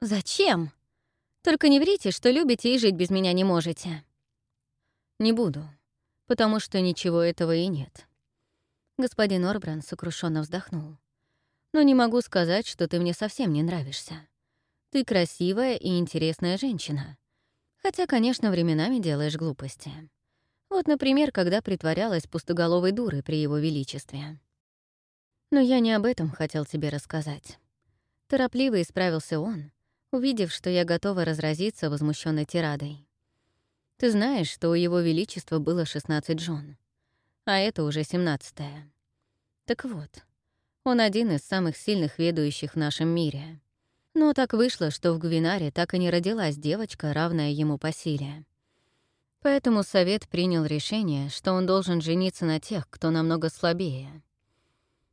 Зачем? Только не врите, что любите и жить без меня не можете. Не буду, потому что ничего этого и нет. Господин Орбран сокрушенно вздохнул. Но не могу сказать, что ты мне совсем не нравишься. Ты красивая и интересная женщина. Хотя, конечно, временами делаешь глупости. Вот, например, когда притворялась пустоголовой дурой при его величестве. Но я не об этом хотел тебе рассказать. Торопливо исправился он, увидев, что я готова разразиться возмущенной тирадой. Ты знаешь, что у его величества было 16 жен, а это уже 17 -я. Так вот, он один из самых сильных ведущих в нашем мире. Но так вышло, что в Гвинаре так и не родилась девочка, равная ему по силе. Поэтому совет принял решение, что он должен жениться на тех, кто намного слабее.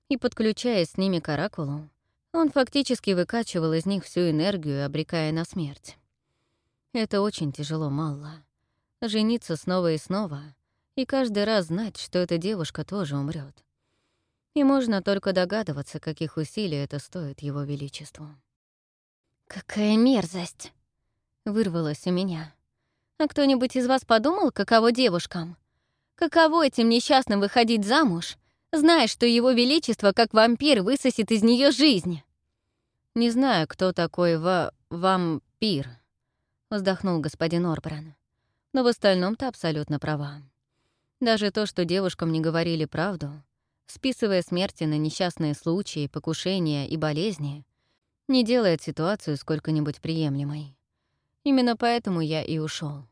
И, подключаясь с ними к Оракулу, он фактически выкачивал из них всю энергию, обрекая на смерть. Это очень тяжело, Малла. Жениться снова и снова, и каждый раз знать, что эта девушка тоже умрет. И можно только догадываться, каких усилий это стоит его величеству. «Какая мерзость!» — вырвалось у меня. «А кто-нибудь из вас подумал, каково девушкам? Каково этим несчастным выходить замуж, зная, что его величество, как вампир, высосет из нее жизнь?» «Не знаю, кто такой ва... вампир», — вздохнул господин Орбран. «Но в остальном ты абсолютно права. Даже то, что девушкам не говорили правду, списывая смерти на несчастные случаи, покушения и болезни, не делает ситуацию сколько-нибудь приемлемой. Именно поэтому я и ушел.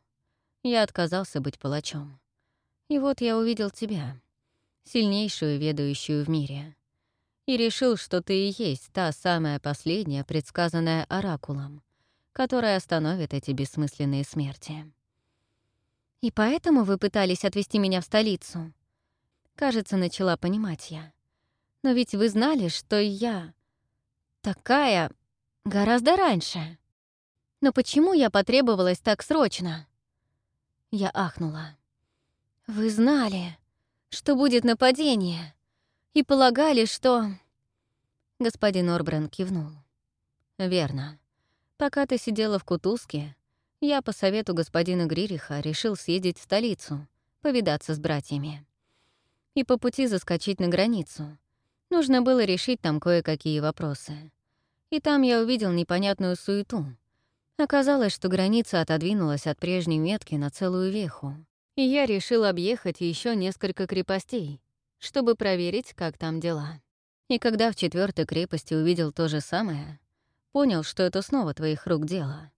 Я отказался быть палачом. И вот я увидел тебя, сильнейшую ведущую в мире, и решил, что ты и есть та самая последняя, предсказанная Оракулом, которая остановит эти бессмысленные смерти. «И поэтому вы пытались отвезти меня в столицу?» Кажется, начала понимать я. «Но ведь вы знали, что я такая гораздо раньше. Но почему я потребовалась так срочно? Я ахнула. Вы знали, что будет нападение, и полагали, что... Господин Орбран кивнул. Верно. Пока ты сидела в Кутузке, я по совету господина Гририха решил съездить в столицу, повидаться с братьями. И по пути заскочить на границу, Нужно было решить там кое-какие вопросы. И там я увидел непонятную суету. Оказалось, что граница отодвинулась от прежней метки на целую веху. И я решил объехать еще несколько крепостей, чтобы проверить, как там дела. И когда в четвертой крепости увидел то же самое, понял, что это снова твоих рук дело.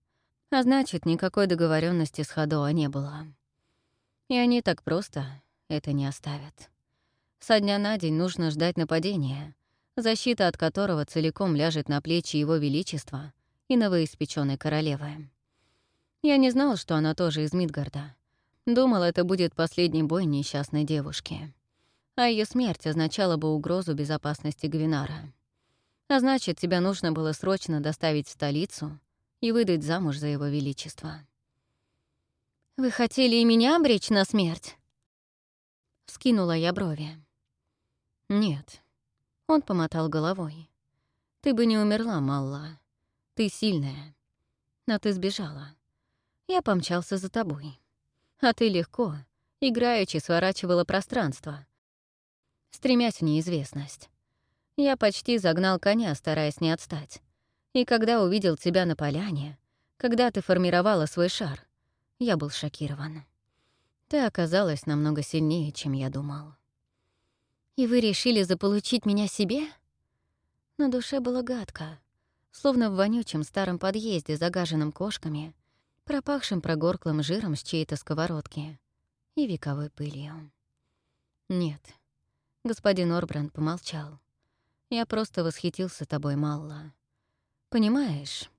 А значит, никакой договоренности с Хадоа не было. И они так просто это не оставят. Со дня на день нужно ждать нападения, защита от которого целиком ляжет на плечи Его Величества и новоиспеченной королевы. Я не знал, что она тоже из Мидгарда. Думал, это будет последний бой несчастной девушки. А ее смерть означала бы угрозу безопасности Гвинара. А значит, тебя нужно было срочно доставить в столицу и выдать замуж за его величество. «Вы хотели и меня обречь на смерть?» Скинула я брови. «Нет». Он помотал головой. «Ты бы не умерла, Малла. Ты сильная. Но ты сбежала. Я помчался за тобой. А ты легко, играючи, сворачивала пространство, стремясь в неизвестность. Я почти загнал коня, стараясь не отстать. И когда увидел тебя на поляне, когда ты формировала свой шар, я был шокирован. Ты оказалась намного сильнее, чем я думал. «И вы решили заполучить меня себе?» На душе было гадко, словно в вонючем старом подъезде, загаженном кошками, пропахшим прогорклым жиром с чьей-то сковородки и вековой пылью. «Нет», — господин Орбранд помолчал. «Я просто восхитился тобой, Малла. Понимаешь,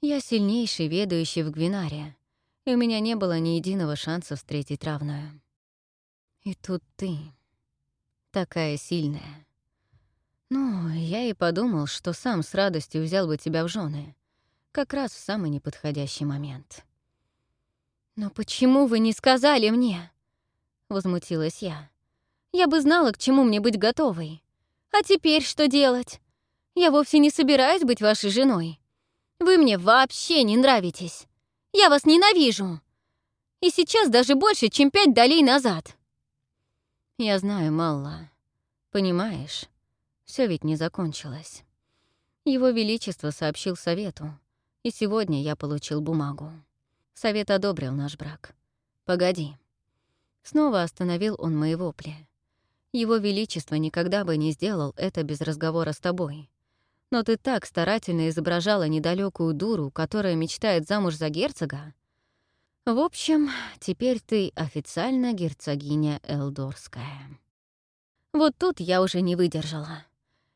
я сильнейший ведущий в Гвинаре, и у меня не было ни единого шанса встретить равную. И тут ты...» такая сильная. Ну, я и подумал, что сам с радостью взял бы тебя в жены, как раз в самый неподходящий момент. «Но почему вы не сказали мне?» — возмутилась я. «Я бы знала, к чему мне быть готовой. А теперь что делать? Я вовсе не собираюсь быть вашей женой. Вы мне вообще не нравитесь. Я вас ненавижу. И сейчас даже больше, чем пять долей назад. Я знаю, Малла. Понимаешь, все ведь не закончилось. Его Величество сообщил Совету, и сегодня я получил бумагу. Совет одобрил наш брак. Погоди. Снова остановил он мои вопли. Его Величество никогда бы не сделал это без разговора с тобой. Но ты так старательно изображала недалекую дуру, которая мечтает замуж за герцога. В общем, теперь ты официально герцогиня Элдорская. Вот тут я уже не выдержала.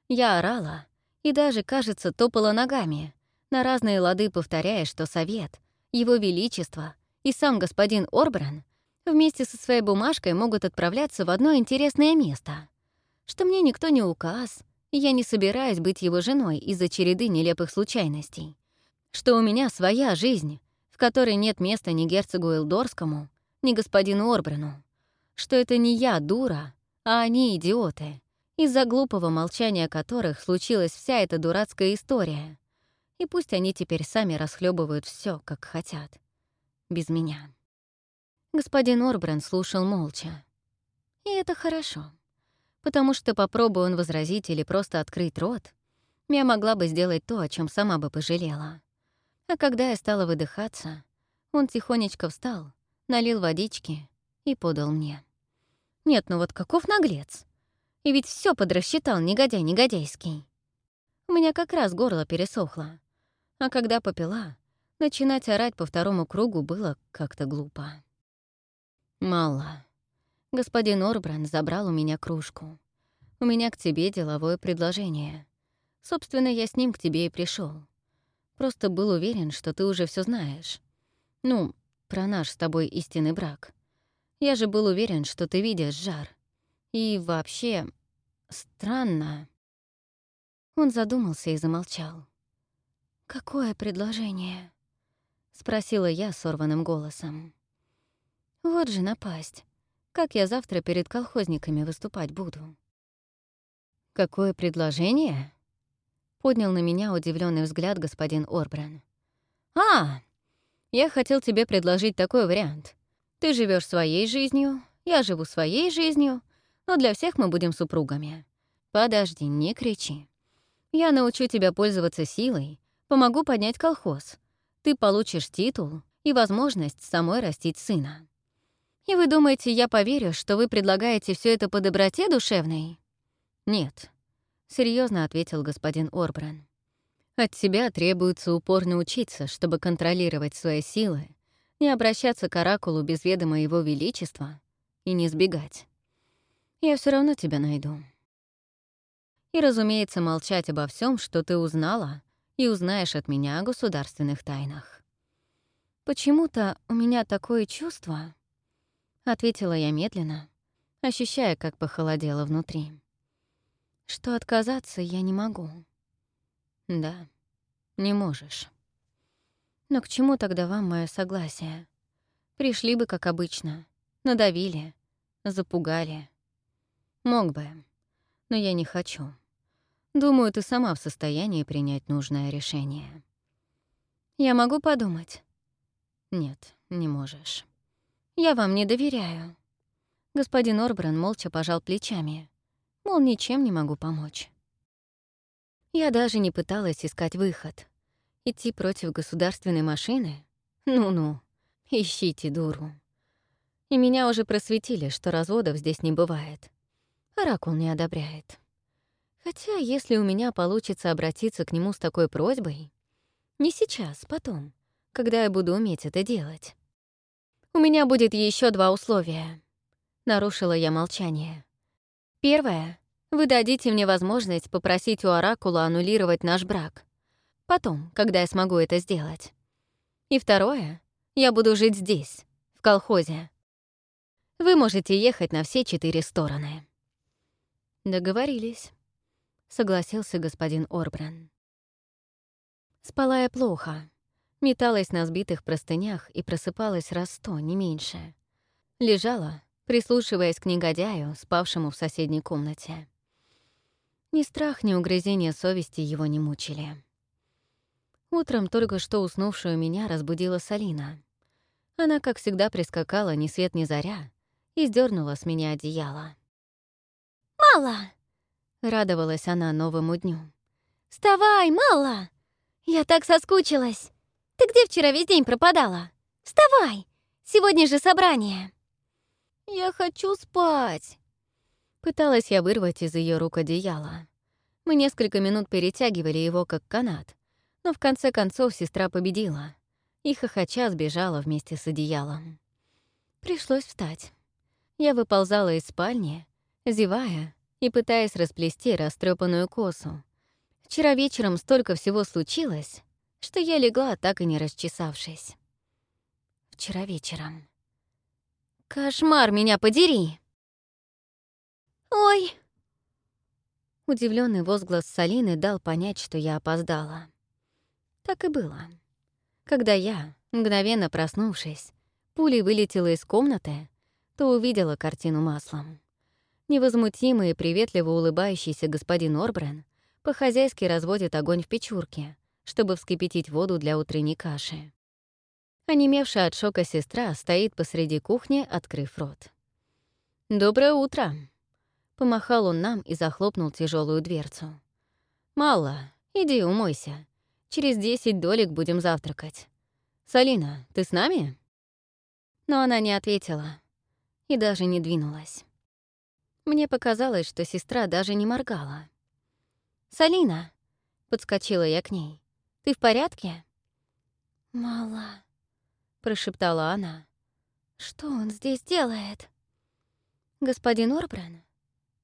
Я орала и даже, кажется, топала ногами, на разные лады повторяя, что совет, его величество и сам господин Орбран вместе со своей бумажкой могут отправляться в одно интересное место, что мне никто не указ, и я не собираюсь быть его женой из-за череды нелепых случайностей, что у меня своя жизнь, в которой нет места ни герцогу Элдорскому, ни господину Орбрану, что это не я дура, а они идиоты, из-за глупого молчания которых случилась вся эта дурацкая история. И пусть они теперь сами расхлебывают все, как хотят. Без меня. Господин Орбран слушал молча. И это хорошо. Потому что попробуй он возразить или просто открыть рот, я могла бы сделать то, о чем сама бы пожалела. А когда я стала выдыхаться, он тихонечко встал, налил водички и подал мне. Нет, ну вот каков наглец. И ведь все подрасчитал негодяй негодяйский. У меня как раз горло пересохло. А когда попила, начинать орать по второму кругу было как-то глупо. Мало. Господин Орбран забрал у меня кружку. У меня к тебе деловое предложение. Собственно, я с ним к тебе и пришел. Просто был уверен, что ты уже все знаешь. Ну, про наш с тобой истинный брак. Я же был уверен, что ты видишь жар. И вообще, странно. Он задумался и замолчал. «Какое предложение?» — спросила я сорванным голосом. «Вот же напасть. Как я завтра перед колхозниками выступать буду?» «Какое предложение?» — поднял на меня удивленный взгляд господин Орбран. «А, я хотел тебе предложить такой вариант. Ты живешь своей жизнью, я живу своей жизнью, но для всех мы будем супругами. Подожди, не кричи. Я научу тебя пользоваться силой, помогу поднять колхоз. Ты получишь титул и возможность самой растить сына. И вы думаете, я поверю, что вы предлагаете все это по доброте душевной? Нет, серьезно ответил господин Орбран. От тебя требуется упорно учиться, чтобы контролировать свои силы не обращаться к оракулу без ведома его величества и не сбегать. Я все равно тебя найду. И, разумеется, молчать обо всем, что ты узнала и узнаешь от меня о государственных тайнах. «Почему-то у меня такое чувство», — ответила я медленно, ощущая, как похолодело внутри, «что отказаться я не могу». «Да, не можешь». Но к чему тогда вам мое согласие? Пришли бы, как обычно, надавили, запугали. Мог бы, но я не хочу. Думаю, ты сама в состоянии принять нужное решение. Я могу подумать? Нет, не можешь. Я вам не доверяю. Господин Орбран молча пожал плечами, мол, ничем не могу помочь. Я даже не пыталась искать выход. Идти против государственной машины? Ну-ну, ищите дуру. И меня уже просветили, что разводов здесь не бывает. Оракул не одобряет. Хотя, если у меня получится обратиться к нему с такой просьбой... Не сейчас, потом, когда я буду уметь это делать. У меня будет еще два условия. Нарушила я молчание. Первое. Вы дадите мне возможность попросить у Оракула аннулировать наш брак. Потом, когда я смогу это сделать. И второе, я буду жить здесь, в колхозе. Вы можете ехать на все четыре стороны. Договорились, согласился господин Орбран. Спала я плохо. Металась на сбитых простынях и просыпалась раз сто, не меньше. Лежала, прислушиваясь к негодяю, спавшему в соседней комнате. Ни страх, ни угрызение совести его не мучили. Утром только что уснувшую меня разбудила Салина. Она, как всегда, прискакала ни свет ни заря и сдернула с меня одеяло. «Мало!» — радовалась она новому дню. «Вставай, мало! Я так соскучилась! Ты где вчера весь день пропадала? Вставай! Сегодня же собрание!» «Я хочу спать!» Пыталась я вырвать из ее рук одеяло. Мы несколько минут перетягивали его, как канат, но в конце концов сестра победила и хохоча сбежала вместе с одеялом. Пришлось встать. Я выползала из спальни, зевая и пытаясь расплести растрепанную косу. Вчера вечером столько всего случилось, что я легла, так и не расчесавшись. Вчера вечером. Кошмар меня подери! «Ой!» Удивленный возглас Салины дал понять, что я опоздала. Так и было. Когда я, мгновенно проснувшись, пулей вылетела из комнаты, то увидела картину маслом. Невозмутимый и приветливо улыбающийся господин Орбрен по-хозяйски разводит огонь в печурке, чтобы вскипятить воду для утренней каши. Онемевшая от шока сестра стоит посреди кухни, открыв рот. «Доброе утро!» Помахал он нам и захлопнул тяжелую дверцу. «Мало, иди умойся. Через десять долек будем завтракать. Салина, ты с нами?» Но она не ответила и даже не двинулась. Мне показалось, что сестра даже не моргала. «Салина!» — подскочила я к ней. «Ты в порядке?» «Мало», — прошептала она. «Что он здесь делает?» «Господин Орбран?»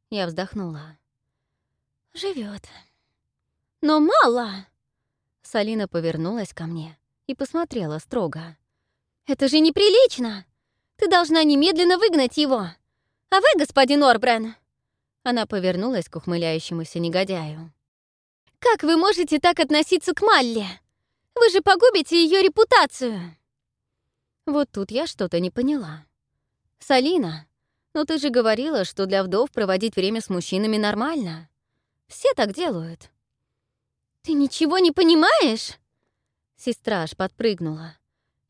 Я вздохнула. Живет. «Но мало!» Салина повернулась ко мне и посмотрела строго. «Это же неприлично! Ты должна немедленно выгнать его! А вы, господин Орбрен...» Она повернулась к ухмыляющемуся негодяю. «Как вы можете так относиться к Малле? Вы же погубите ее репутацию!» Вот тут я что-то не поняла. «Салина, но ты же говорила, что для вдов проводить время с мужчинами нормально. Все так делают». «Ты ничего не понимаешь?» Сестра аж подпрыгнула.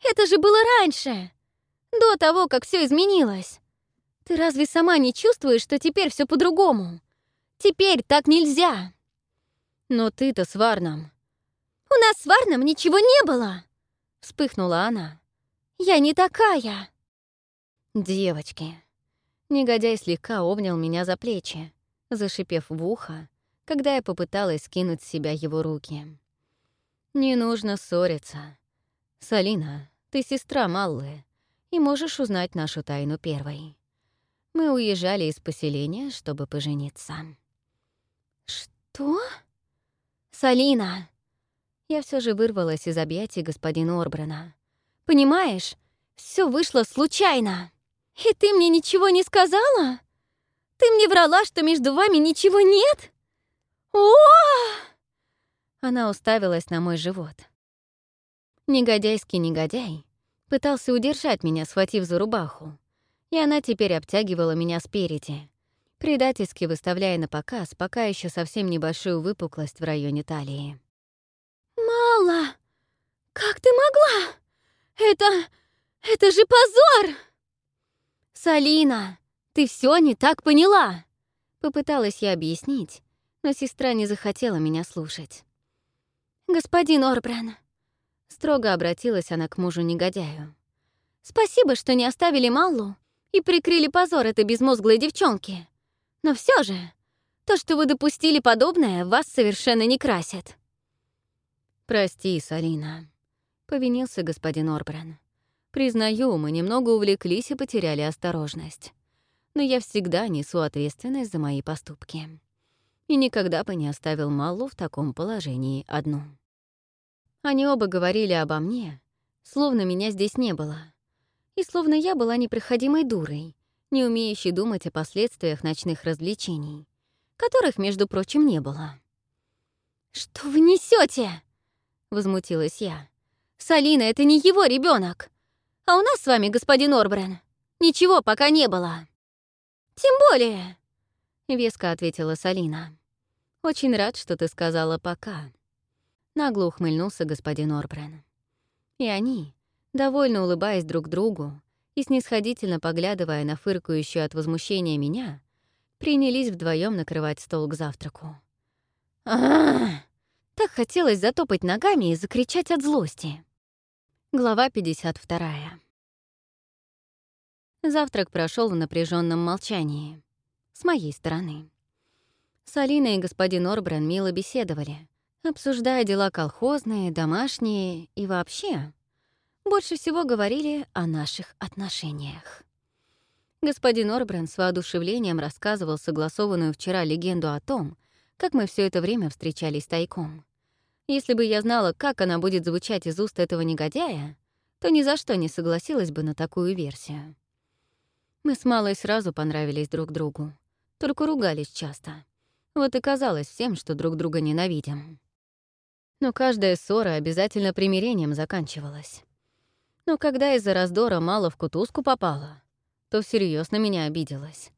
«Это же было раньше, до того, как все изменилось. Ты разве сама не чувствуешь, что теперь все по-другому? Теперь так нельзя!» «Но ты-то с Варном...» «У нас с Варном ничего не было!» Вспыхнула она. «Я не такая!» «Девочки!» Негодяй слегка обнял меня за плечи, зашипев в ухо, когда я попыталась скинуть с себя его руки. «Не нужно ссориться. Салина, ты сестра Маллы, и можешь узнать нашу тайну первой. Мы уезжали из поселения, чтобы пожениться». «Что?» «Салина!» Я все же вырвалась из объятий господина Орбрана. «Понимаешь, все вышло случайно. И ты мне ничего не сказала? Ты мне врала, что между вами ничего нет?» О! Она уставилась на мой живот. Негодяйский негодяй пытался удержать меня, схватив за рубаху, и она теперь обтягивала меня спереди, предательски выставляя на показ пока еще совсем небольшую выпуклость в районе талии. «Мало! Как ты могла? Это... это же позор!» «Салина, ты все не так поняла!» Попыталась я объяснить, но сестра не захотела меня слушать. «Господин Орбран», — строго обратилась она к мужу-негодяю, «спасибо, что не оставили Маллу и прикрыли позор этой безмозглой девчонки. Но все же, то, что вы допустили подобное, вас совершенно не красит». «Прости, Салина», — повинился господин Орбран. «Признаю, мы немного увлеклись и потеряли осторожность. Но я всегда несу ответственность за мои поступки» и никогда бы не оставил Маллу в таком положении одну. Они оба говорили обо мне, словно меня здесь не было, и словно я была непроходимой дурой, не умеющей думать о последствиях ночных развлечений, которых, между прочим, не было. «Что вы несете? возмутилась я. «Салина — это не его ребенок, а у нас с вами, господин Орбрен, ничего пока не было». «Тем более», — веско ответила Салина. «Очень рад, что ты сказала «пока». Нагло ухмыльнулся господин Орбрен. И они, довольно улыбаясь друг другу и снисходительно поглядывая на фыркающую от возмущения меня, принялись вдвоем накрывать стол к завтраку. а, -а, -а Так хотелось затопать ногами и закричать от злости. Глава 52. Завтрак прошел в напряженном молчании. С моей стороны. Салина и господин Орбран мило беседовали, обсуждая дела колхозные, домашние и вообще. Больше всего говорили о наших отношениях. Господин Орбран с воодушевлением рассказывал согласованную вчера легенду о том, как мы все это время встречались тайком. Если бы я знала, как она будет звучать из уст этого негодяя, то ни за что не согласилась бы на такую версию. Мы с Малой сразу понравились друг другу, только ругались часто. Вот и казалось всем, что друг друга ненавидим. Но каждая ссора обязательно примирением заканчивалась. Но когда из-за раздора Мала в кутузку попала, то всерьез на меня обиделась.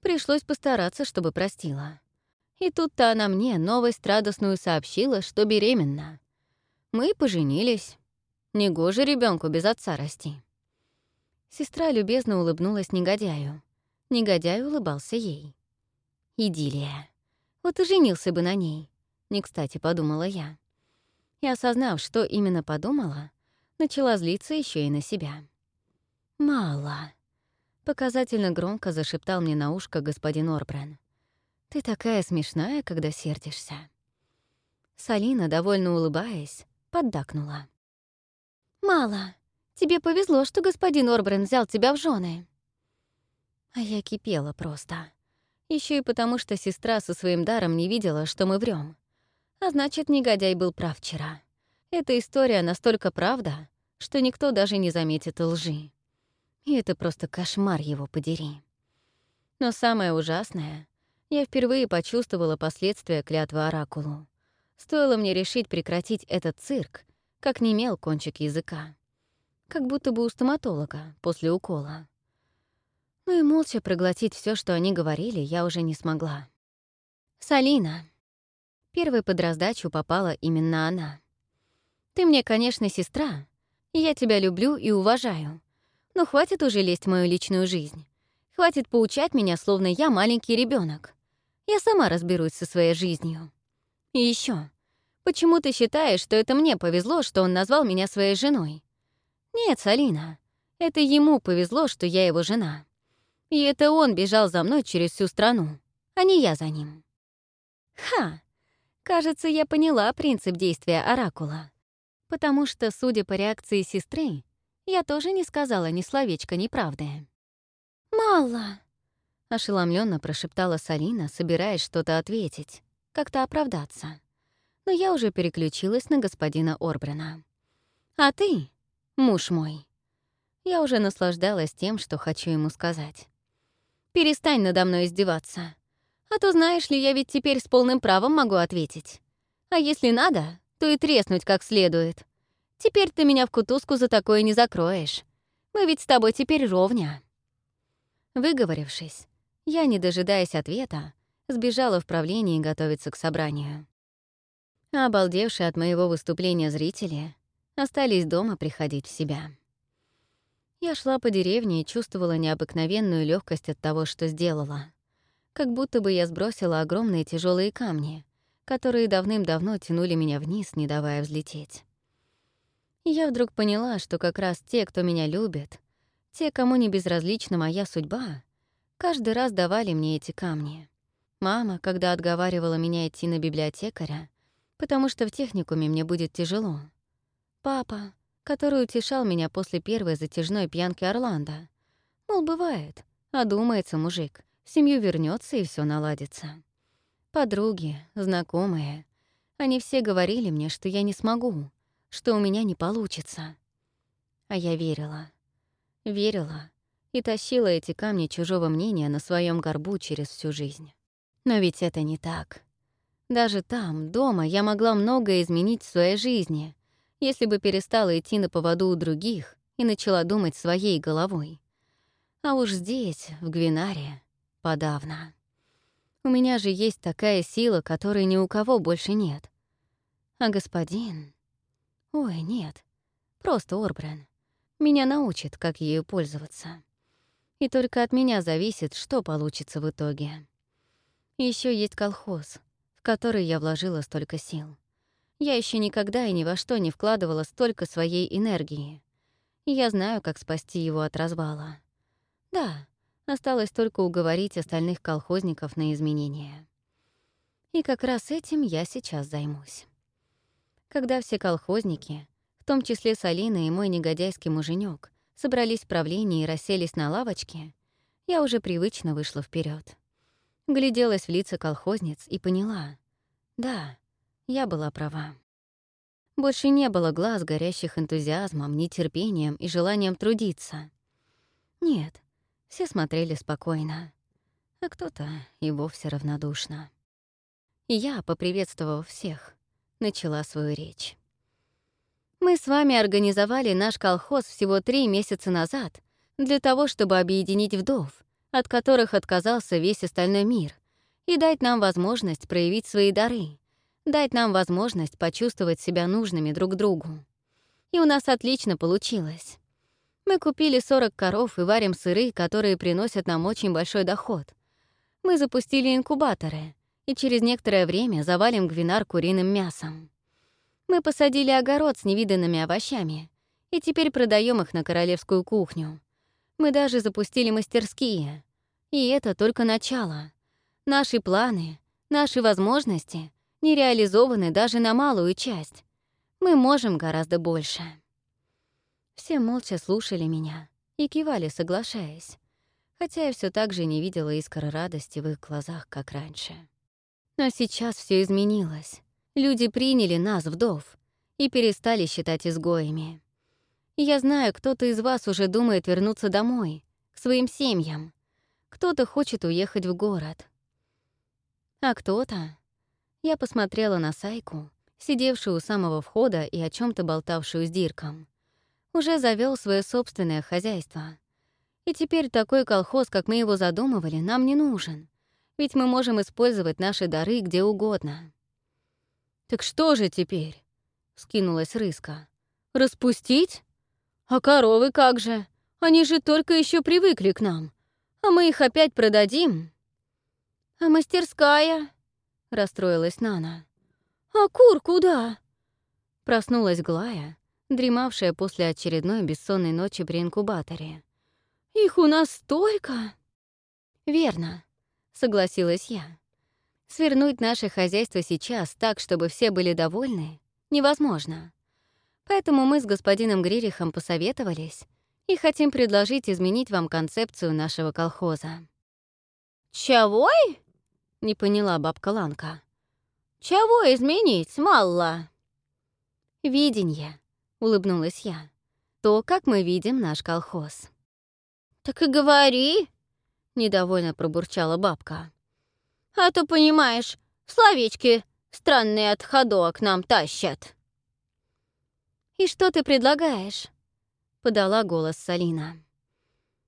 Пришлось постараться, чтобы простила. И тут-то она мне новость радостную сообщила, что беременна. Мы поженились. Негоже ребенку без отца расти. Сестра любезно улыбнулась негодяю. Негодяй улыбался ей. Идиллия. Вот и женился бы на ней. Не кстати, подумала я. И осознав, что именно подумала, начала злиться еще и на себя. «Мало», — показательно громко зашептал мне на ушко господин Орбрен. Ты такая смешная, когда сердишься. Салина, довольно улыбаясь, поддакнула. «Мало. Тебе повезло, что господин Орбрен взял тебя в жены. А я кипела просто. Еще и потому, что сестра со своим даром не видела, что мы врем. А значит, негодяй был прав вчера. Эта история настолько правда, что никто даже не заметит лжи. И это просто кошмар его подери. Но самое ужасное я впервые почувствовала последствия клятвы Оракулу. Стоило мне решить прекратить этот цирк, как немел кончик языка. Как будто бы у стоматолога после укола. Ну и молча проглотить все, что они говорили, я уже не смогла. «Салина». Первой под раздачу попала именно она. «Ты мне, конечно, сестра, я тебя люблю и уважаю, но хватит уже лезть в мою личную жизнь. Хватит поучать меня, словно я маленький ребенок. Я сама разберусь со своей жизнью. И еще, почему ты считаешь, что это мне повезло, что он назвал меня своей женой? Нет, Салина, это ему повезло, что я его жена. И это он бежал за мной через всю страну, а не я за ним. Ха! Кажется, я поняла принцип действия Оракула. Потому что, судя по реакции сестры, я тоже не сказала ни словечка неправды. «Мало!» Ошеломленно прошептала Салина, собираясь что-то ответить, как-то оправдаться. Но я уже переключилась на господина Орбрена. «А ты, муж мой...» Я уже наслаждалась тем, что хочу ему сказать. «Перестань надо мной издеваться. А то, знаешь ли, я ведь теперь с полным правом могу ответить. А если надо, то и треснуть как следует. Теперь ты меня в кутузку за такое не закроешь. Мы ведь с тобой теперь ровня». Выговорившись, я, не дожидаясь ответа, сбежала в правление готовиться к собранию. обалдевшие от моего выступления зрители остались дома приходить в себя. Я шла по деревне и чувствовала необыкновенную легкость от того, что сделала. Как будто бы я сбросила огромные тяжелые камни, которые давным-давно тянули меня вниз, не давая взлететь. Я вдруг поняла, что как раз те, кто меня любит, те, кому не безразлична моя судьба, каждый раз давали мне эти камни. Мама, когда отговаривала меня идти на библиотекаря, потому что в техникуме мне будет тяжело. Папа, который утешал меня после первой затяжной пьянки Орландо. Мол, бывает, одумается мужик, семью вернется и все наладится. Подруги, знакомые, они все говорили мне, что я не смогу, что у меня не получится. А я верила. Верила и тащила эти камни чужого мнения на своем горбу через всю жизнь. Но ведь это не так. Даже там, дома, я могла многое изменить в своей жизни, если бы перестала идти на поводу у других и начала думать своей головой. А уж здесь, в Гвинаре, подавно. У меня же есть такая сила, которой ни у кого больше нет. А господин... Ой, нет, просто Орбрен. Меня научит, как ею пользоваться. И только от меня зависит, что получится в итоге. Еще есть колхоз, в который я вложила столько сил. Я еще никогда и ни во что не вкладывала столько своей энергии. Я знаю, как спасти его от развала. Да, осталось только уговорить остальных колхозников на изменения. И как раз этим я сейчас займусь. Когда все колхозники, в том числе Салина и мой негодяйский муженек, собрались в правлении и расселись на лавочке, я уже привычно вышла вперед. Гляделась в лица колхозниц и поняла. Да, я была права. Больше не было глаз, горящих энтузиазмом, нетерпением и желанием трудиться. Нет, все смотрели спокойно, а кто-то и вовсе равнодушно. И я, поприветствовав всех, начала свою речь. Мы с вами организовали наш колхоз всего три месяца назад для того, чтобы объединить вдов, от которых отказался весь остальной мир, и дать нам возможность проявить свои дары, дать нам возможность почувствовать себя нужными друг другу. И у нас отлично получилось. Мы купили 40 коров и варим сыры, которые приносят нам очень большой доход. Мы запустили инкубаторы, и через некоторое время завалим гвинар куриным мясом. Мы посадили огород с невиданными овощами и теперь продаем их на королевскую кухню. Мы даже запустили мастерские. И это только начало. Наши планы, наши возможности не реализованы даже на малую часть. Мы можем гораздо больше. Все молча слушали меня и кивали, соглашаясь, хотя я все так же не видела искр радости в их глазах, как раньше. Но сейчас все изменилось. Люди приняли нас, вдов, и перестали считать изгоями. Я знаю, кто-то из вас уже думает вернуться домой, к своим семьям. Кто-то хочет уехать в город. А кто-то... Я посмотрела на Сайку, сидевшую у самого входа и о чем то болтавшую с Дирком. Уже завел свое собственное хозяйство. И теперь такой колхоз, как мы его задумывали, нам не нужен, ведь мы можем использовать наши дары где угодно. «Так что же теперь?» — скинулась Рыска. «Распустить? А коровы как же? Они же только еще привыкли к нам. А мы их опять продадим?» «А мастерская?» — расстроилась Нана. «А кур куда?» Проснулась Глая, дремавшая после очередной бессонной ночи при инкубаторе. «Их у нас столько!» «Верно», — согласилась я. Свернуть наше хозяйство сейчас так, чтобы все были довольны, невозможно. Поэтому мы с господином Гририхом посоветовались и хотим предложить изменить вам концепцию нашего колхоза. «Чего?» — не поняла бабка Ланка. «Чего изменить, Малла?» «Виденье», — улыбнулась я. «То, как мы видим наш колхоз». «Так и говори», — недовольно пробурчала бабка. А то, понимаешь, словечки странные от ходок нам тащат. «И что ты предлагаешь?» — подала голос Салина.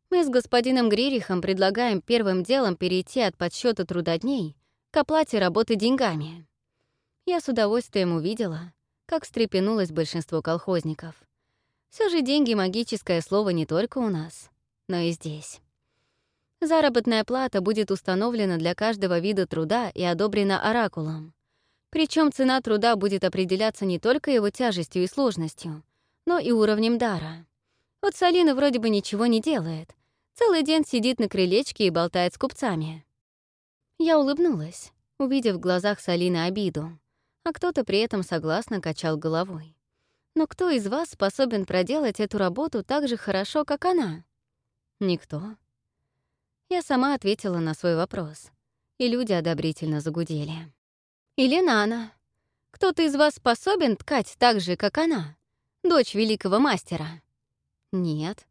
«Мы с господином Гририхом предлагаем первым делом перейти от подсчета трудодней к оплате работы деньгами. Я с удовольствием увидела, как встрепенулось большинство колхозников. Все же деньги — магическое слово не только у нас, но и здесь. Заработная плата будет установлена для каждого вида труда и одобрена оракулом. Причем цена труда будет определяться не только его тяжестью и сложностью, но и уровнем дара. Вот Салина вроде бы ничего не делает. Целый день сидит на крылечке и болтает с купцами. Я улыбнулась, увидев в глазах Салины обиду, а кто-то при этом согласно качал головой. Но кто из вас способен проделать эту работу так же хорошо, как она? Никто. Я сама ответила на свой вопрос, и люди одобрительно загудели. «Или Нана. Кто-то из вас способен ткать так же, как она, дочь великого мастера?» «Нет».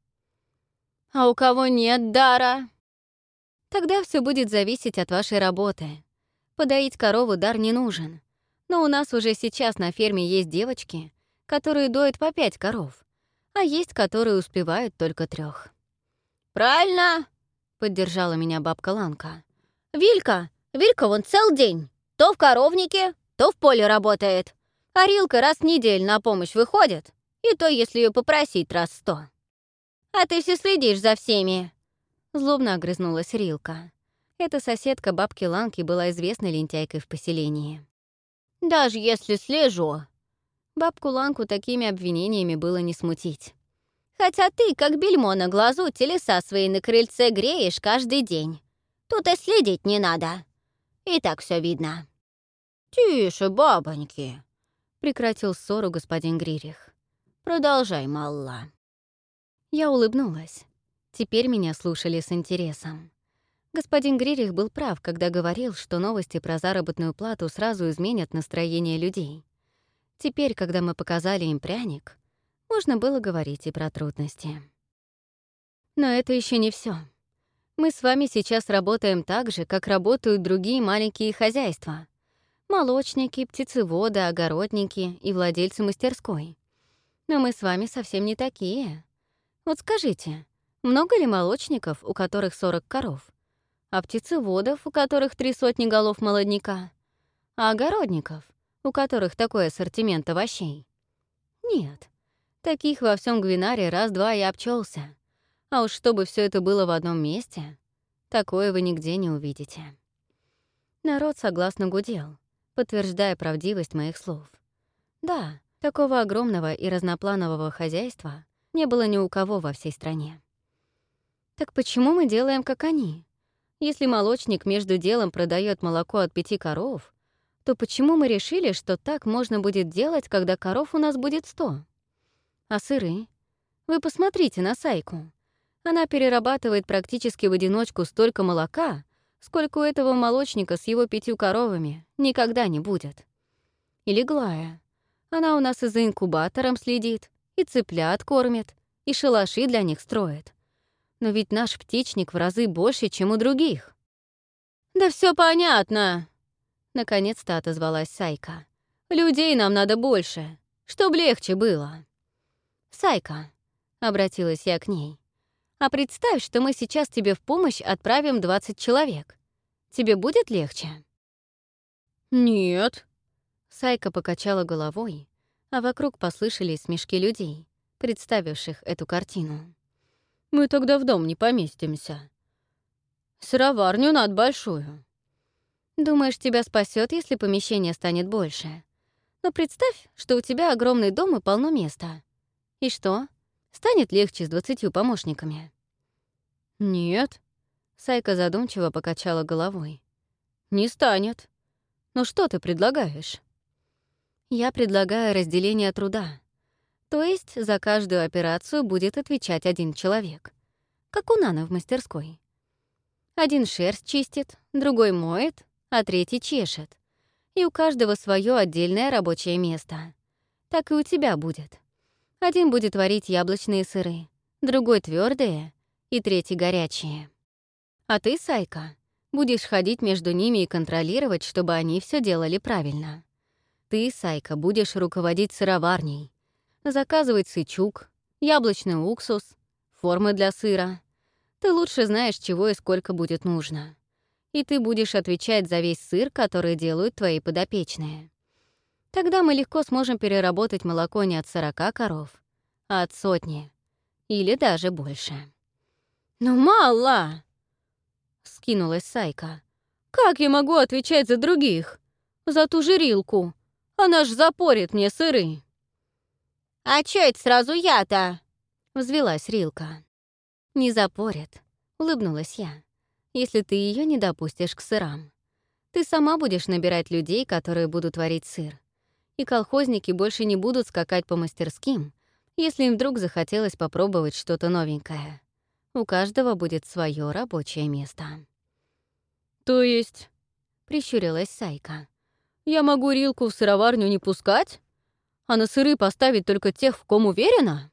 «А у кого нет дара?» «Тогда все будет зависеть от вашей работы. Подоить корову дар не нужен. Но у нас уже сейчас на ферме есть девочки, которые доят по пять коров, а есть, которые успевают только трех. «Правильно!» Поддержала меня бабка Ланка. «Вилька! Вилька вон цел день. То в коровнике, то в поле работает. А Рилка раз в неделю на помощь выходит, и то, если ее попросить раз сто. А ты все следишь за всеми. Злобно огрызнулась Рилка. Эта соседка бабки Ланки была известной лентяйкой в поселении. «Даже если слежу». Бабку Ланку такими обвинениями было не смутить. «Хотя ты, как бельмо на глазу, телеса свои на крыльце греешь каждый день. Тут и следить не надо. И так все видно». «Тише, бабоньки», — прекратил ссору господин Гририх. «Продолжай, Малла». Я улыбнулась. Теперь меня слушали с интересом. Господин Гририх был прав, когда говорил, что новости про заработную плату сразу изменят настроение людей. Теперь, когда мы показали им пряник, можно было говорить и про трудности. Но это еще не все. Мы с вами сейчас работаем так же, как работают другие маленькие хозяйства. Молочники, птицеводы, огородники и владельцы мастерской. Но мы с вами совсем не такие. Вот скажите, много ли молочников, у которых 40 коров? А птицеводов, у которых три сотни голов молодняка, а огородников, у которых такой ассортимент овощей. Нет, таких во всем Гвинаре раз-два и обчелся. А уж чтобы все это было в одном месте, такое вы нигде не увидите. Народ согласно гудел, подтверждая правдивость моих слов. Да, такого огромного и разнопланового хозяйства не было ни у кого во всей стране. Так почему мы делаем, как они? Если молочник между делом продает молоко от пяти коров, то почему мы решили, что так можно будет делать, когда коров у нас будет сто? А сыры? Вы посмотрите на Сайку. Она перерабатывает практически в одиночку столько молока, сколько у этого молочника с его пятью коровами никогда не будет. Или Глая. Она у нас и за инкубатором следит, и цыплят кормит, и шалаши для них строит но ведь наш птичник в разы больше, чем у других». «Да все понятно», — наконец-то отозвалась Сайка. «Людей нам надо больше, чтоб легче было». «Сайка», — обратилась я к ней, «а представь, что мы сейчас тебе в помощь отправим 20 человек. Тебе будет легче?» «Нет», — Сайка покачала головой, а вокруг послышались смешки людей, представивших эту картину. Мы тогда в дом не поместимся. Сыроварню надо большую. Думаешь, тебя спасет, если помещение станет больше? Но представь, что у тебя огромный дом и полно места. И что? Станет легче с двадцатью помощниками? Нет. Сайка задумчиво покачала головой. Не станет. Но что ты предлагаешь? Я предлагаю разделение труда. То есть за каждую операцию будет отвечать один человек. Как у Наны в мастерской. Один шерсть чистит, другой моет, а третий чешет. И у каждого свое отдельное рабочее место. Так и у тебя будет. Один будет варить яблочные сыры, другой — твердые, и третий — горячие. А ты, Сайка, будешь ходить между ними и контролировать, чтобы они все делали правильно. Ты, Сайка, будешь руководить сыроварней, заказывать сычук, яблочный уксус, формы для сыра. Ты лучше знаешь, чего и сколько будет нужно. И ты будешь отвечать за весь сыр, который делают твои подопечные. Тогда мы легко сможем переработать молоко не от 40 коров, а от сотни. Или даже больше. «Ну мало!» — скинулась Сайка. «Как я могу отвечать за других? За ту жирилку? Она ж запорит мне сыры!» «А чё это сразу я-то?» — взвелась Рилка. «Не запорят», — улыбнулась я, «если ты ее не допустишь к сырам. Ты сама будешь набирать людей, которые будут варить сыр. И колхозники больше не будут скакать по мастерским, если им вдруг захотелось попробовать что-то новенькое. У каждого будет свое рабочее место». «То есть?» — прищурилась Сайка. «Я могу Рилку в сыроварню не пускать?» А на сыры поставить только тех, в ком уверена?»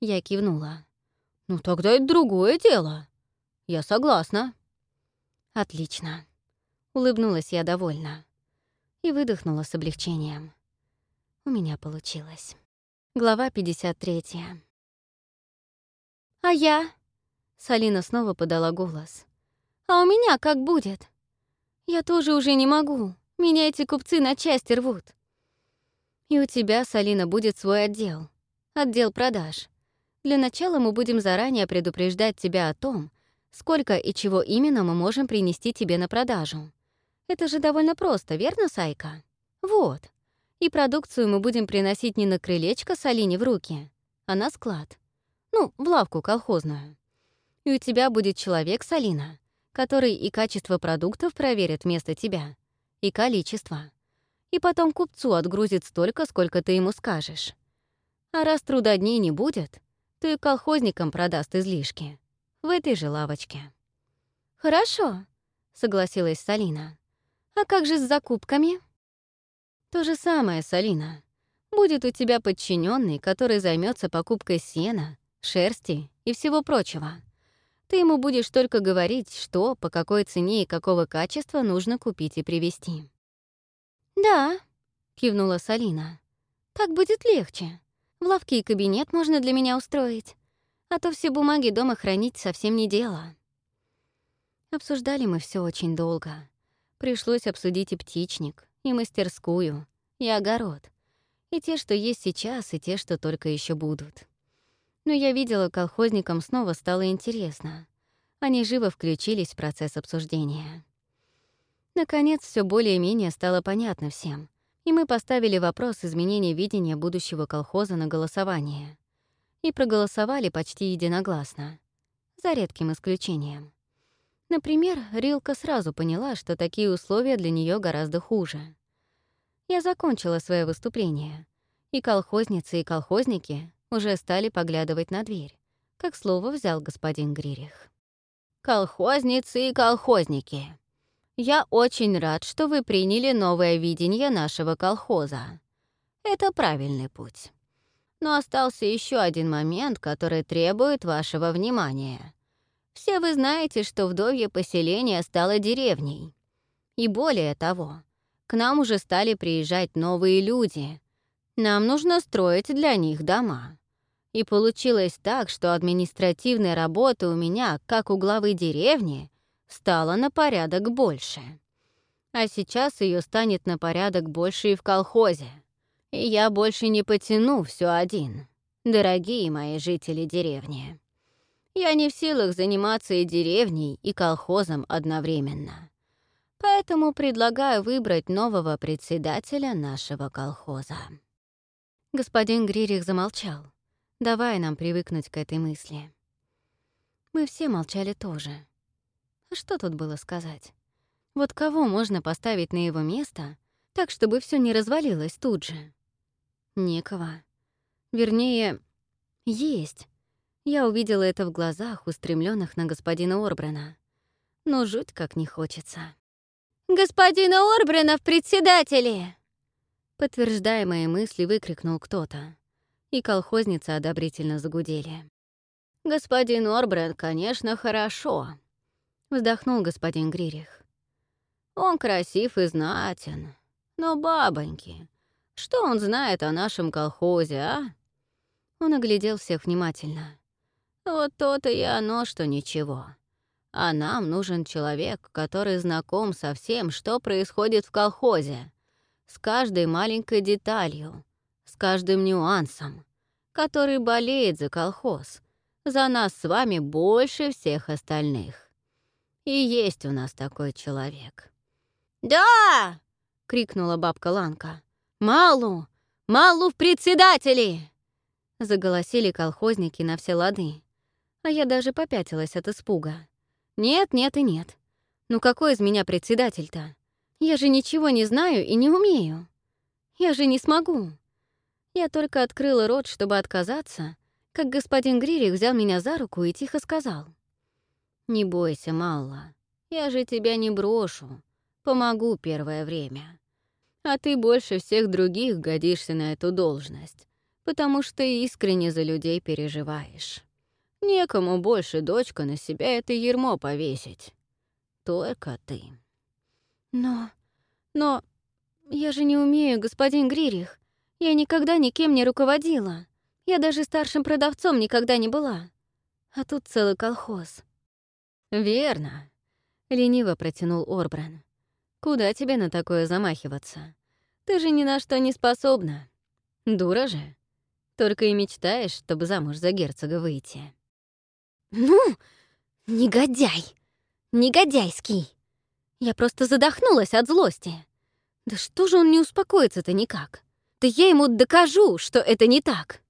Я кивнула. «Ну тогда это другое дело. Я согласна». «Отлично». Улыбнулась я довольно. И выдохнула с облегчением. У меня получилось. Глава 53. «А я?» Салина снова подала голос. «А у меня как будет? Я тоже уже не могу. Меня эти купцы на части рвут. И у тебя, Салина, будет свой отдел. Отдел продаж. Для начала мы будем заранее предупреждать тебя о том, сколько и чего именно мы можем принести тебе на продажу. Это же довольно просто, верно, Сайка? Вот. И продукцию мы будем приносить не на крылечко Салине в руки, а на склад. Ну, в лавку колхозную. И у тебя будет человек, Салина, который и качество продуктов проверит вместо тебя, и количество. И потом купцу отгрузит столько, сколько ты ему скажешь. А раз труда дней не будет, то и колхозникам продаст излишки. В этой же лавочке. «Хорошо», — согласилась Салина. «А как же с закупками?» То же самое, Салина. Будет у тебя подчиненный, который займется покупкой сена, шерсти и всего прочего. Ты ему будешь только говорить, что, по какой цене и какого качества нужно купить и привезти. «Да», — кивнула Салина. «Так будет легче. В лавке и кабинет можно для меня устроить. А то все бумаги дома хранить совсем не дело». Обсуждали мы все очень долго. Пришлось обсудить и птичник, и мастерскую, и огород, и те, что есть сейчас, и те, что только еще будут. Но я видела, колхозникам снова стало интересно. Они живо включились в процесс обсуждения. Наконец, все более-менее стало понятно всем, и мы поставили вопрос изменения видения будущего колхоза на голосование. И проголосовали почти единогласно, за редким исключением. Например, Рилка сразу поняла, что такие условия для нее гораздо хуже. Я закончила свое выступление, и колхозницы и колхозники уже стали поглядывать на дверь, как слово взял господин Гририх. «Колхозницы и колхозники, я очень рад, что вы приняли новое видение нашего колхоза. Это правильный путь. Но остался еще один момент, который требует вашего внимания. Все вы знаете, что вдовье поселение стало деревней. И более того, к нам уже стали приезжать новые люди. Нам нужно строить для них дома. И получилось так, что административной работы у меня, как у главы деревни, стало на порядок больше. А сейчас ее станет на порядок больше и в колхозе. И я больше не потяну все один, дорогие мои жители деревни. Я не в силах заниматься и деревней, и колхозом одновременно. Поэтому предлагаю выбрать нового председателя нашего колхоза». Господин Гририх замолчал давая нам привыкнуть к этой мысли. Мы все молчали тоже. Что тут было сказать? Вот кого можно поставить на его место, так, чтобы все не развалилось тут же? Некого. Вернее, есть. Я увидела это в глазах, устремленных на господина Орбрана. Но жуть как не хочется. «Господина Орбрана в председателе!» Подтверждая мои мысли, выкрикнул кто-то и колхозницы одобрительно загудели. «Господин Орбрен, конечно, хорошо», — вздохнул господин Гририх. «Он красив и знатен. Но, бабоньки, что он знает о нашем колхозе, а?» Он оглядел всех внимательно. «Вот то-то и оно, что ничего. А нам нужен человек, который знаком со всем, что происходит в колхозе, с каждой маленькой деталью, с каждым нюансом, который болеет за колхоз, за нас с вами больше всех остальных. И есть у нас такой человек. «Да!» — крикнула бабка Ланка. «Малу! Малу в председатели!» Заголосили колхозники на все лады. А я даже попятилась от испуга. «Нет, нет и нет. Ну какой из меня председатель-то? Я же ничего не знаю и не умею. Я же не смогу». Я только открыла рот, чтобы отказаться, как господин Гририк взял меня за руку и тихо сказал. «Не бойся, Малла, я же тебя не брошу, помогу первое время. А ты больше всех других годишься на эту должность, потому что искренне за людей переживаешь. Некому больше, дочка, на себя это ермо повесить. Только ты». «Но... но... я же не умею, господин Гририх. Я никогда никем не руководила. Я даже старшим продавцом никогда не была. А тут целый колхоз. «Верно», — лениво протянул Орбран. «Куда тебе на такое замахиваться? Ты же ни на что не способна. Дура же. Только и мечтаешь, чтобы замуж за герцога выйти. Ну, негодяй! Негодяйский! Я просто задохнулась от злости. Да что же он не успокоится-то никак? Да я ему докажу, что это не так.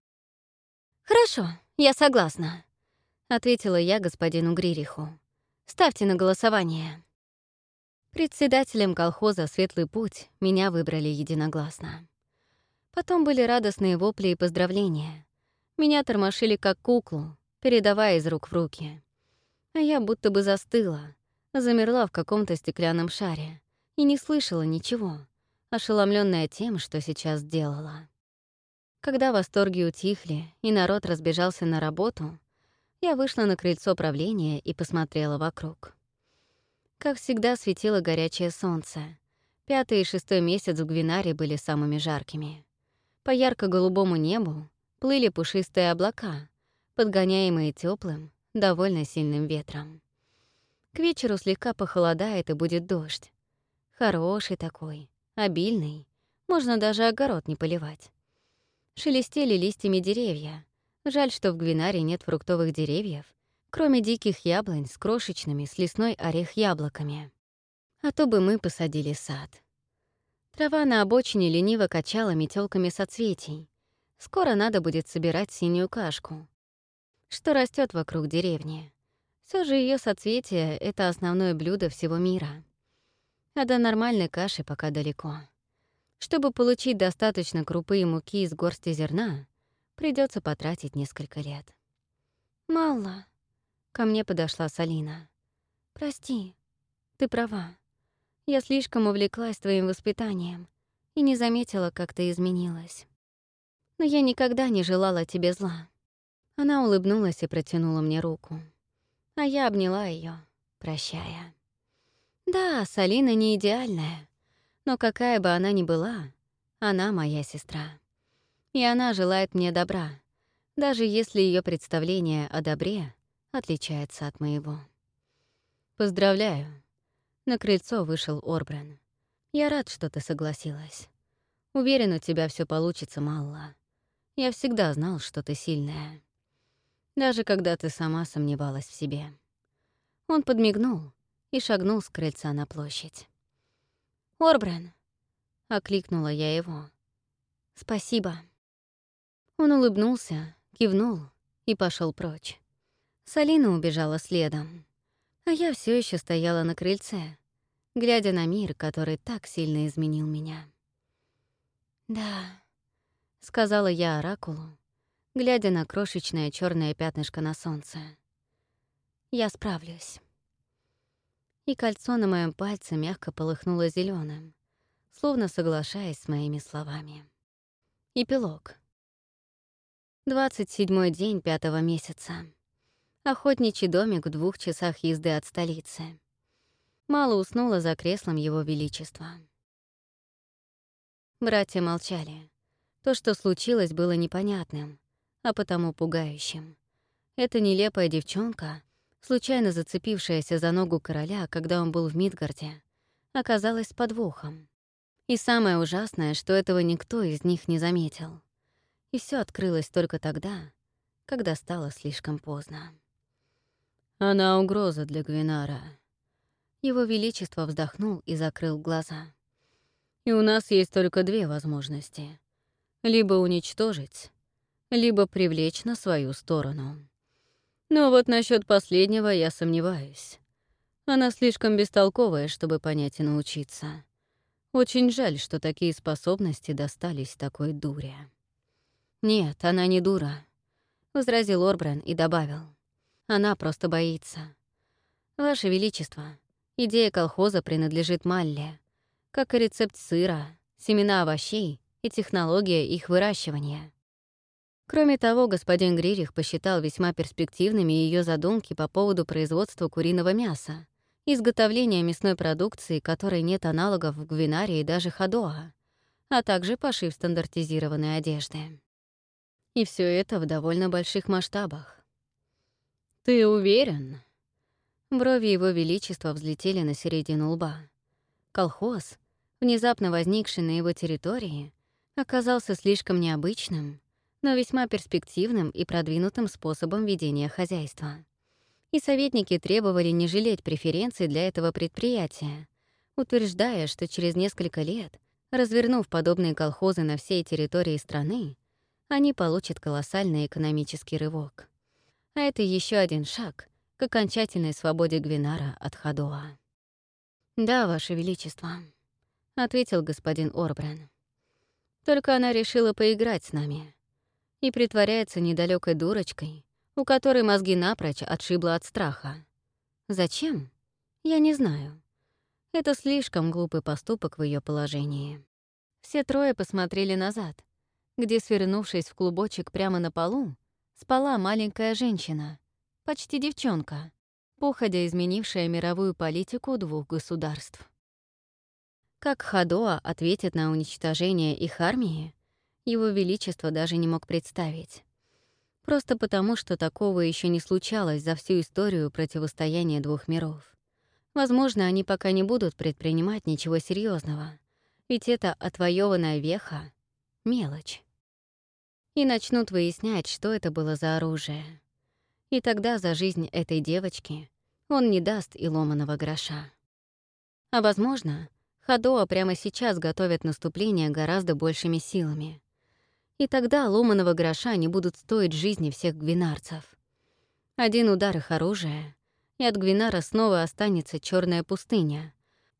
Хорошо, я согласна, — ответила я господину Гририху. Ставьте на голосование. Председателем колхоза «Светлый путь» меня выбрали единогласно. Потом были радостные вопли и поздравления. Меня тормошили как куклу, передавая из рук в руки. А я будто бы застыла, замерла в каком-то стеклянном шаре и не слышала ничего, ошеломленная тем, что сейчас делала. Когда восторги утихли и народ разбежался на работу, я вышла на крыльцо правления и посмотрела вокруг. Как всегда светило горячее солнце. Пятый и шестой месяц в Гвинаре были самыми жаркими. По ярко-голубому небу плыли пушистые облака, подгоняемые теплым, довольно сильным ветром. К вечеру слегка похолодает и будет дождь. Хороший такой, обильный, можно даже огород не поливать. Шелестели листьями деревья. Жаль, что в Гвинаре нет фруктовых деревьев, кроме диких яблонь с крошечными с лесной орех яблоками. А то бы мы посадили сад. Трава на обочине лениво качала метелками соцветий. Скоро надо будет собирать синюю кашку, что растет вокруг деревни. Все же ее соцветие — это основное блюдо всего мира. А до нормальной каши пока далеко. Чтобы получить достаточно крупы и муки из горсти зерна, придется потратить несколько лет. «Мало», — ко мне подошла Салина. «Прости, ты права. Я слишком увлеклась твоим воспитанием и не заметила, как ты изменилась. Но я никогда не желала тебе зла. Она улыбнулась и протянула мне руку. А я обняла ее, прощая. Да, Салина не идеальная, но какая бы она ни была, она моя сестра. И она желает мне добра, даже если ее представление о добре отличается от моего. Поздравляю, на крыльцо вышел Орбрен. «Я рад, что ты согласилась. Уверен, у тебя все получится, Малла. Я всегда знал, что ты сильная. Даже когда ты сама сомневалась в себе». Он подмигнул и шагнул с крыльца на площадь. «Орбрен!» — окликнула я его. «Спасибо». Он улыбнулся, кивнул и пошел прочь. Салина убежала следом. А я все еще стояла на крыльце, глядя на мир, который так сильно изменил меня. «Да», — сказала я оракулу, глядя на крошечное черное пятнышко на солнце. «Я справлюсь». И кольцо на моем пальце мягко полыхнуло зеленым, словно соглашаясь с моими словами. Эпилог. Двадцать седьмой день пятого месяца. Охотничий домик в двух часах езды от столицы. Мало уснула за креслом Его Величества. Братья молчали. То, что случилось, было непонятным, а потому пугающим. Эта нелепая девчонка, случайно зацепившаяся за ногу короля, когда он был в Мидгарде, оказалась подвохом. И самое ужасное, что этого никто из них не заметил. И все открылось только тогда, когда стало слишком поздно. Она угроза для Гвинара. Его Величество вздохнул и закрыл глаза. И у нас есть только две возможности. Либо уничтожить, либо привлечь на свою сторону. Но вот насчет последнего я сомневаюсь. Она слишком бестолковая, чтобы понять и научиться. Очень жаль, что такие способности достались такой дуре. «Нет, она не дура», — возразил Орбрен и добавил. Она просто боится. Ваше Величество, идея колхоза принадлежит Малле, как и рецепт сыра, семена овощей и технология их выращивания. Кроме того, господин Гририх посчитал весьма перспективными ее задумки по поводу производства куриного мяса, изготовления мясной продукции, которой нет аналогов в Гвинаре и даже Хадоа, а также пошив стандартизированной одежды. И все это в довольно больших масштабах. «Ты уверен?» Брови его величества взлетели на середину лба. Колхоз, внезапно возникший на его территории, оказался слишком необычным, но весьма перспективным и продвинутым способом ведения хозяйства. И советники требовали не жалеть преференций для этого предприятия, утверждая, что через несколько лет, развернув подобные колхозы на всей территории страны, они получат колоссальный экономический рывок. А это еще один шаг к окончательной свободе Гвинара от Хадоа. «Да, Ваше Величество», — ответил господин Орбрен. «Только она решила поиграть с нами и притворяется недалекой дурочкой, у которой мозги напрочь отшибло от страха. Зачем? Я не знаю. Это слишком глупый поступок в ее положении». Все трое посмотрели назад, где, свернувшись в клубочек прямо на полу, спала маленькая женщина, почти девчонка, походя изменившая мировую политику двух государств. Как Хадоа ответит на уничтожение их армии, его Величество даже не мог представить. Просто потому, что такого еще не случалось за всю историю противостояния двух миров. Возможно, они пока не будут предпринимать ничего серьезного, ведь это отвоеванная веха — мелочь. И начнут выяснять, что это было за оружие. И тогда за жизнь этой девочки он не даст и ломаного гроша. А возможно, Хадоа прямо сейчас готовят наступление гораздо большими силами. И тогда ломаного гроша не будут стоить жизни всех гвинарцев. Один удар их оружия, и от Гвинара снова останется черная пустыня,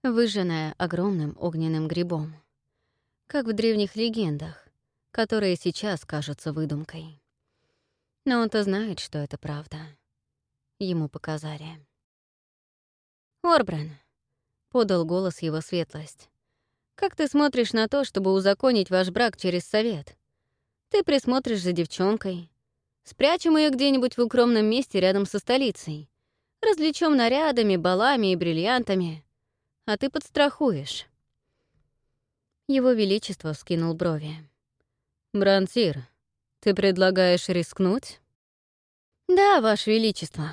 выжженная огромным огненным грибом. Как в древних легендах, которые сейчас кажутся выдумкой. Но он-то знает, что это правда. Ему показали. «Орбран», — подал голос его светлость, «как ты смотришь на то, чтобы узаконить ваш брак через совет? Ты присмотришь за девчонкой, спрячем ее где-нибудь в укромном месте рядом со столицей, развлечем нарядами, балами и бриллиантами, а ты подстрахуешь». Его Величество вскинул брови. «Брансир, ты предлагаешь рискнуть?» «Да, Ваше Величество»,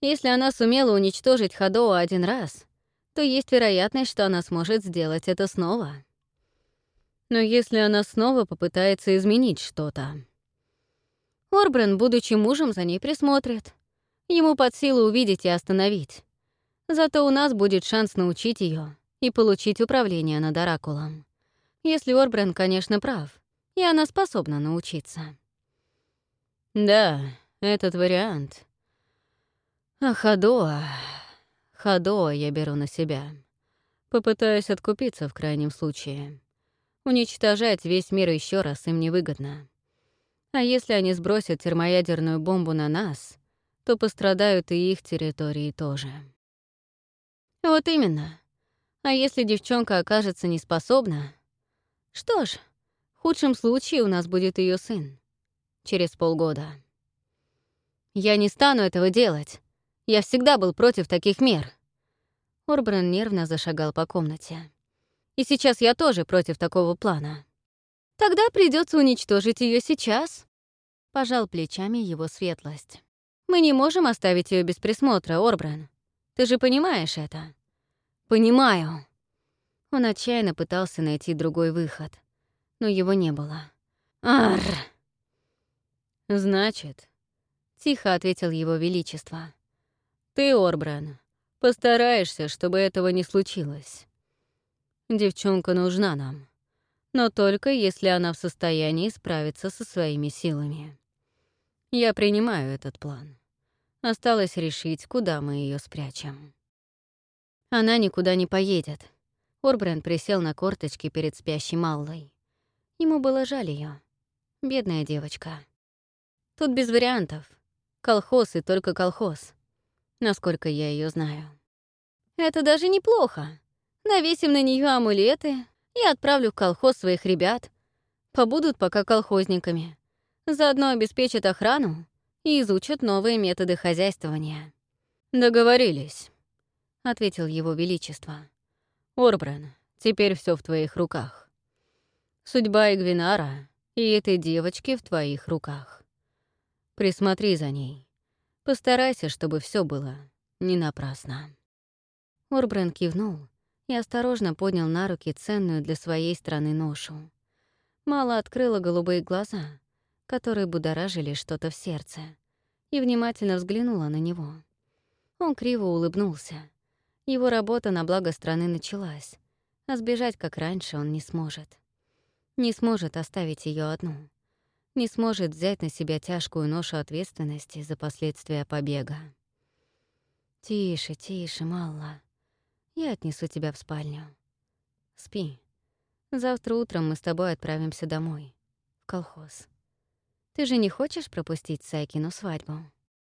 если она сумела уничтожить Хадоа один раз, то есть вероятность, что она сможет сделать это снова. Но если она снова попытается изменить что-то... Орбрен, будучи мужем, за ней присмотрит. Ему под силу увидеть и остановить. Зато у нас будет шанс научить ее и получить управление над Оракулом. Если Орбрен, конечно, прав, и она способна научиться. Да, этот вариант а Хадоа... Хадоа я беру на себя. Попытаюсь откупиться в крайнем случае. Уничтожать весь мир еще раз им невыгодно. А если они сбросят термоядерную бомбу на нас, то пострадают и их территории тоже. Вот именно. А если девчонка окажется неспособна? Что ж, худшем случае у нас будет ее сын. Через полгода. Я не стану этого делать. Я всегда был против таких мер». Орбран нервно зашагал по комнате. «И сейчас я тоже против такого плана». «Тогда придется уничтожить ее сейчас», — пожал плечами его светлость. «Мы не можем оставить ее без присмотра, Орбран. Ты же понимаешь это?» «Понимаю». Он отчаянно пытался найти другой выход, но его не было. «Арр!» «Значит», — тихо ответил его величество, ты, Орбран, постараешься, чтобы этого не случилось. Девчонка нужна нам, но только если она в состоянии справиться со своими силами. Я принимаю этот план. Осталось решить, куда мы ее спрячем. Она никуда не поедет. Орбрен присел на корточки перед спящей Маллой. Ему было жаль ее. Бедная девочка. Тут без вариантов. Колхоз и только колхоз насколько я ее знаю. Это даже неплохо. Навесим на нее амулеты и отправлю в колхоз своих ребят. Побудут пока колхозниками. Заодно обеспечат охрану и изучат новые методы хозяйствования. «Договорились», — ответил его величество. «Орбран, теперь все в твоих руках. Судьба Игвинара и этой девочки в твоих руках. Присмотри за ней. Постарайся, чтобы все было не напрасно». Орбрен кивнул и осторожно поднял на руки ценную для своей страны ношу. Мало открыла голубые глаза, которые будоражили что-то в сердце, и внимательно взглянула на него. Он криво улыбнулся. Его работа на благо страны началась, а сбежать, как раньше, он не сможет. Не сможет оставить ее одну. Не сможет взять на себя тяжкую ношу ответственности за последствия побега. «Тише, тише, Малла. Я отнесу тебя в спальню. Спи. Завтра утром мы с тобой отправимся домой, в колхоз. Ты же не хочешь пропустить Сайкину свадьбу?»